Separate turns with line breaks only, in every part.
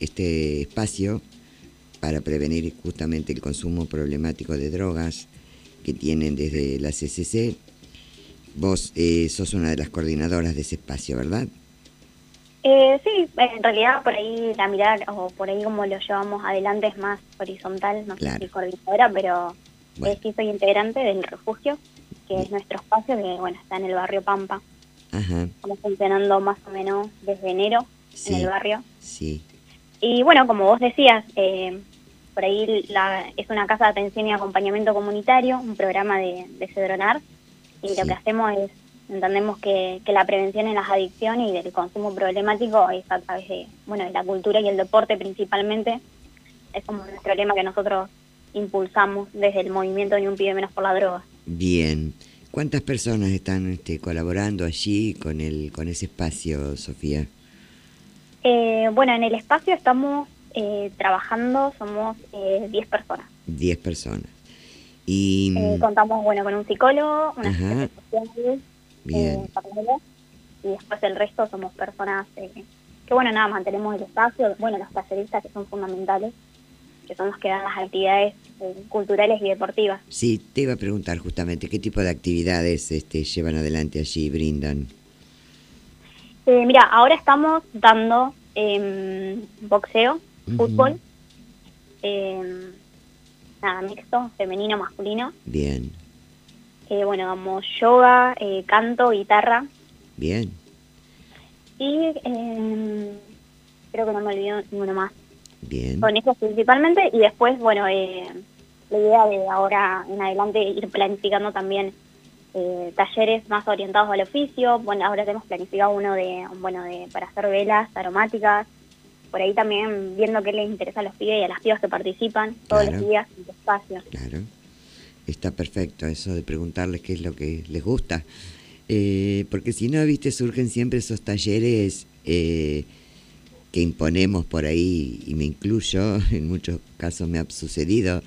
este espacio para prevenir justamente el consumo problemático de drogas que tienen desde la CCC. Vos eh, sos una de las coordinadoras de ese espacio, ¿verdad?
Eh, sí, en realidad por ahí la mirada o por ahí como lo llevamos adelante es más horizontal, no sé si coordinadora, pero eh, sí soy integrante del refugio, que es nuestro espacio que bueno está en el barrio Pampa. Ajá. Estamos funcionando más o menos desde enero en el barrio.
Sí.
Y bueno, como vos decías, eh, por ahí la, es una casa de atención y acompañamiento comunitario, un programa de, de Cedronar, y lo que hacemos es entendemos que, la prevención en las adicciones y del consumo problemático es a través de, bueno, de la cultura y el deporte principalmente. Es como nuestro lema que nosotros impulsamos desde el movimiento Ni un pibe menos por la droga.
Bien. ¿Cuántas personas están este, colaborando allí con, el, con ese espacio, Sofía?
Eh, bueno, en el espacio estamos eh, trabajando, somos 10 eh, personas.
10 personas. Y...
contamos bueno con un psicólogo, unas sociales,
Bien.
y después el resto somos personas eh, que, bueno, nada, mantenemos el espacio, bueno, los talleristas que son fundamentales, que son los que dan las actividades eh, culturales y deportivas.
Sí, te iba a preguntar justamente, ¿qué tipo de actividades este, llevan adelante allí y brindan?
Eh, mira, ahora estamos dando em, boxeo, fútbol, em, nada, mixto, femenino, masculino.
Bien
bueno, damos yoga, eh, canto, guitarra.
Bien.
Y em, creo que no me olvido ninguno más.
Bien.
Con eso principalmente y después, bueno, eh, la idea de ahora en adelante ir planificando también eh, talleres más orientados al oficio. Bueno, ahora tenemos planificado uno de, bueno, de para hacer velas aromáticas. Por ahí también viendo qué les interesa a los pibes y a las pibas que participan todos los días en tu espacio.
Claro está perfecto eso de preguntarles qué es lo que les gusta. Eh, porque si no, viste, surgen siempre esos talleres eh, que imponemos por ahí, y me incluyo, en muchos casos me ha sucedido,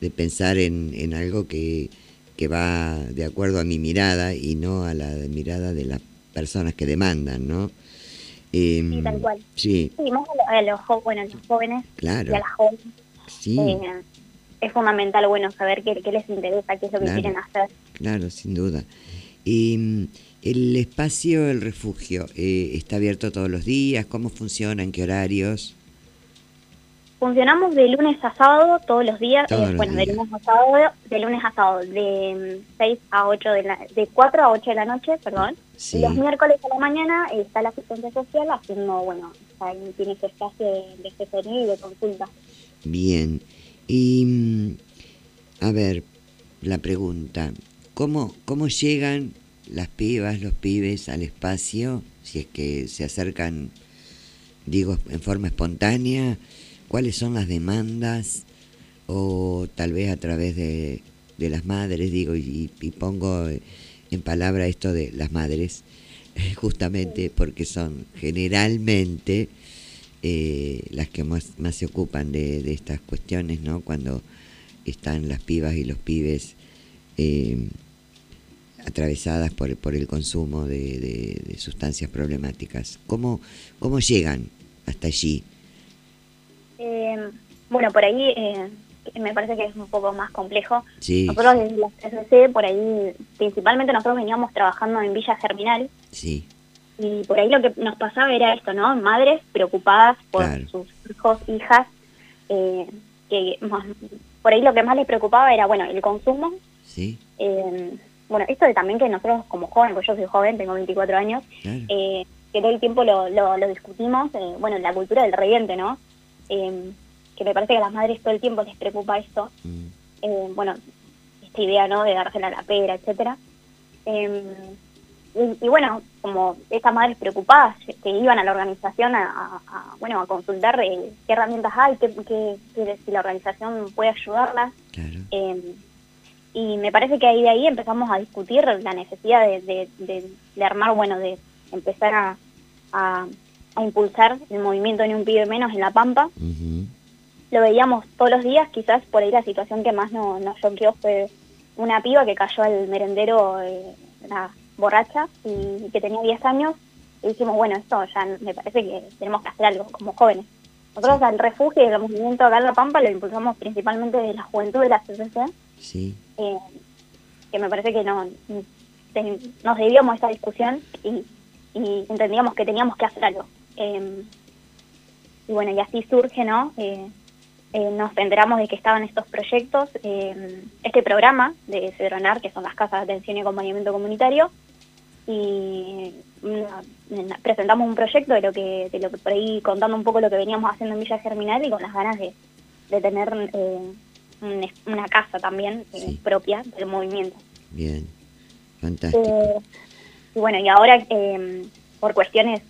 de pensar en, en algo que, que va de acuerdo a mi mirada y no a la mirada de las personas que demandan, ¿no?
sí, em, tal cual. Sí. más a los, bueno, los jóvenes
claro.
y a las jóvenes. Sí. Eh, es fundamental, bueno, saber qué, les interesa, qué es lo que quieren hacer.
Claro, sin duda. Y mm, el espacio, el refugio, eh, ¿está abierto todos los días? ¿Cómo funciona? ¿En qué horarios?
Funcionamos de lunes a sábado todos los días, eh, bueno, de lunes a sábado, de lunes a sábado, de 6 mm, a 8 de la, de 4 a 8 de la noche, perdón. Y los miércoles a la mañana está la asistencia social haciendo, bueno, tiene ese espacio de, de asesoría y de consulta.
Bien. Y, mm, a ver, la pregunta, ¿cómo, cómo llegan las pibas, los pibes al espacio, si es que se acercan, digo, en forma espontánea? ¿Cuáles son las demandas? O tal vez a través de, de las madres, digo, y, pongo en palabra esto de las madres, justamente porque son generalmente eh, las que más, se ocupan de, de, estas cuestiones, ¿no? Cuando están las pibas y los pibes eh, atravesadas por, por el consumo de, de, sustancias problemáticas. ¿Cómo, ¿Cómo llegan hasta allí?
Eh, bueno, por ahí eh, me parece que es un poco más complejo.
Sí.
Nosotros desde la CSC, por ahí, principalmente nosotros veníamos trabajando en Villa Germinal.
Sí
y por ahí lo que nos pasaba era esto, ¿no? Madres preocupadas por sus hijos, hijas, eh, que por ahí lo que más les preocupaba era, bueno, el consumo.
Sí.
Eh, bueno, esto de también que nosotros como jóvenes, pues yo soy joven, tengo 24 años, eh, que todo el tiempo lo, lo, discutimos, bueno, la cultura del reviente, ¿no? Que me parece que a las madres todo el tiempo les preocupa esto. Mm. bueno, esta idea, ¿no? De dársela a la pera, etcétera. Y, bueno, como estas madres preocupadas que iban a la organización a, bueno a consultar eh, qué herramientas hay, qué, si la organización puede ayudarlas. Em, y me parece que ahí de ahí empezamos a discutir la necesidad de, de, armar, bueno, de empezar a, a, impulsar el movimiento Ni un pibe menos en La Pampa. Lo veíamos todos los días, quizás por ahí la situación que más nos, choqueó fue una piba que cayó al merendero, eh, borracha y que tenía 10 años y dijimos, bueno, esto ya me parece que tenemos que hacer algo como jóvenes. Nosotros al refugio y el movimiento acá en La Pampa lo impulsamos principalmente de la juventud de la CCC.
Sí.
Eh, que me parece que no nos debíamos esta discusión y, entendíamos que teníamos que hacer algo. Em, y bueno, y así surge, ¿no? Eh, eh, nos enteramos de que estaban estos proyectos, em, este programa de Cedronar, que son las casas de atención y acompañamiento comunitario, y presentamos un proyecto de lo que de lo que por ahí contando un poco lo que veníamos haciendo en Villa Germinal y con las ganas de, de tener eh, una casa también eh, propia del movimiento.
Bien, fantástico. Eh,
y bueno, y ahora em, por cuestiones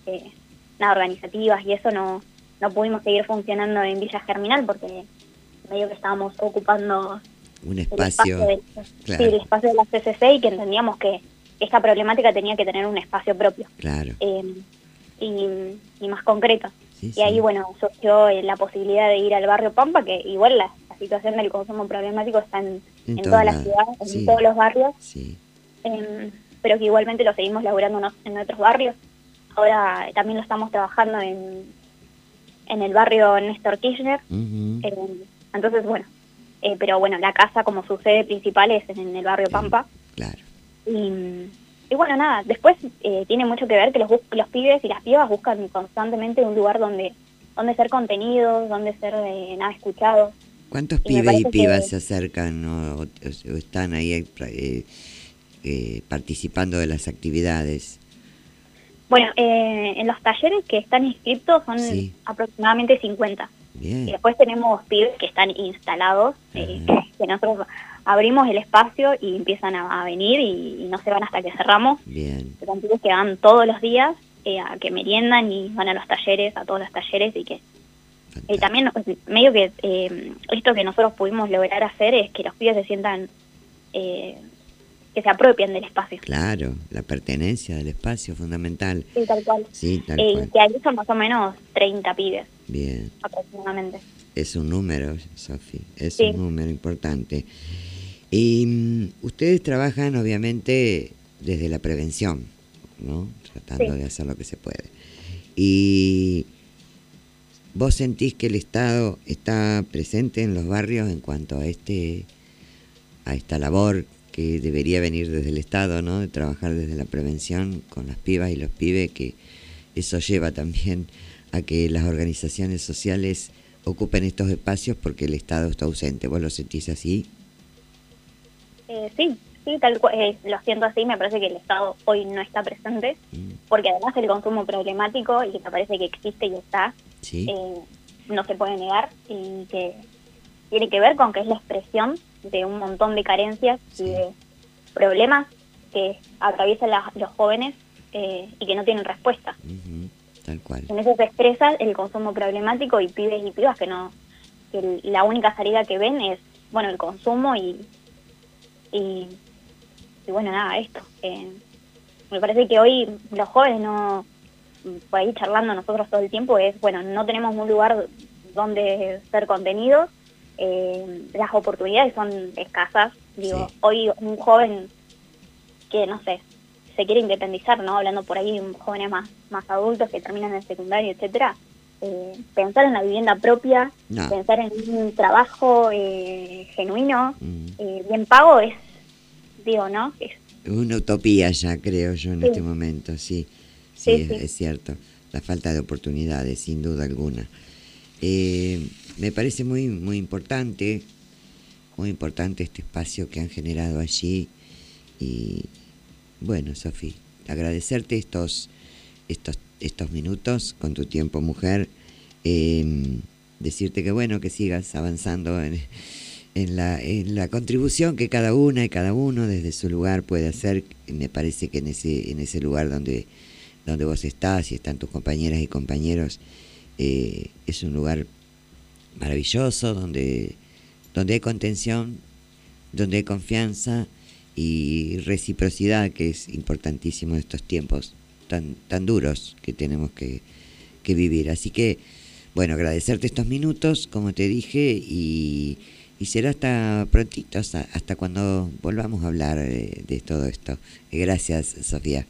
nada organizativas y eso no, no pudimos seguir funcionando en Villa Germinal porque medio que estábamos ocupando
un espacio,
el espacio, el espacio de la CCC y que entendíamos que esta problemática tenía que tener un espacio propio.
Claro.
Eh, y, más concreto. y ahí, bueno, surgió eh, la posibilidad de ir al barrio Pampa, que igual la, situación del consumo problemático está en, toda la ciudad, en todos los barrios. Em, pero que igualmente lo seguimos laburando en otros barrios. Ahora también lo estamos trabajando en, en el barrio Néstor Kirchner. Em, entonces, bueno, eh, pero bueno, la casa como su sede principal es en el barrio Pampa.
Claro.
Y, bueno, nada, después eh, tiene mucho que ver que los, los pibes y las pibas buscan constantemente un lugar donde, donde ser contenidos, donde ser eh, nada escuchados.
¿Cuántos pibes y pibas se acercan o, están ahí eh, participando de las actividades?
Bueno, en los talleres que están inscritos son aproximadamente 50. Y después tenemos pibes que están instalados, que nosotros abrimos el espacio y empiezan a, venir y, no se van hasta que cerramos.
Bien.
Los que van todos los días eh, a que meriendan y van a los talleres, a todos los talleres y que eh, también medio que eh, esto que nosotros pudimos lograr hacer es que los pibes se sientan que se apropien del espacio.
Claro, la pertenencia del espacio fundamental.
Sí, tal cual.
Sí, tal cual.
Que ahí son más o menos 30 pibes.
Bien.
Aproximadamente.
Es un número, Sofi, es un número importante. Y mm, ustedes trabajan obviamente desde la prevención, ¿no? Tratando de hacer lo que se puede. Y vos sentís que el Estado está presente en los barrios en cuanto a este a esta labor que debería venir desde el Estado, ¿no? De trabajar desde la prevención con las pibas y los pibes, que eso lleva también a que las organizaciones sociales ocupen estos espacios porque el Estado está ausente. ¿Vos lo sentís así?
Eh, sí, sí, tal cual, eh, lo siento así, me parece que el Estado hoy no está presente, mm. porque además el consumo problemático, y que me parece que existe y está, eh, no se puede negar, y que tiene que ver con que es la expresión de un montón de carencias y de problemas que atraviesan los jóvenes y que no tienen respuesta.
Tal cual.
En eso se expresa el consumo problemático y pibes y pibas que no que la única salida que ven es bueno el consumo y, y, bueno, nada, esto. Eh, me parece que hoy los jóvenes no, por ahí charlando nosotros todo el tiempo, es, bueno, no tenemos un lugar donde ser contenidos, eh, las oportunidades son escasas. Digo, hoy un joven que, no sé, se quiere independizar, ¿no? Hablando por ahí de jóvenes más, más adultos que terminan en secundario, etcétera. Eh, pensar en la vivienda propia, pensar en un trabajo eh, genuino, mm. eh, bien pago, es, digo, ¿no? Es
una utopía ya, creo yo, en este momento, sí, sí, es, cierto. La falta de oportunidades, sin duda alguna. Me parece muy, muy importante, muy importante este espacio que han generado allí. Y bueno, Sofía, agradecerte estos, estos estos minutos con tu tiempo mujer, em, decirte que bueno, que sigas avanzando en, la, en la contribución que cada una y cada uno desde su lugar puede hacer. Me parece que en ese, en ese lugar donde, donde vos estás y están tus compañeras y compañeros, eh, es un lugar maravilloso, donde, donde hay contención, donde hay confianza y reciprocidad, que es importantísimo en estos tiempos tan, tan duros que tenemos que, vivir. Así que, bueno, agradecerte estos minutos, como te dije, y, será hasta prontito, hasta, cuando volvamos a hablar de, todo esto. Gracias, Sofía.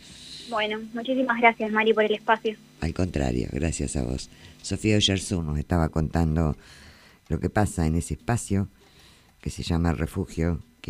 Bueno, muchísimas gracias Mari por el espacio.
Al contrario, gracias a vos. Sofía Oyarzú nos estaba contando lo que pasa en ese espacio que se llama refugio